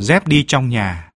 Dép đi trong nhà,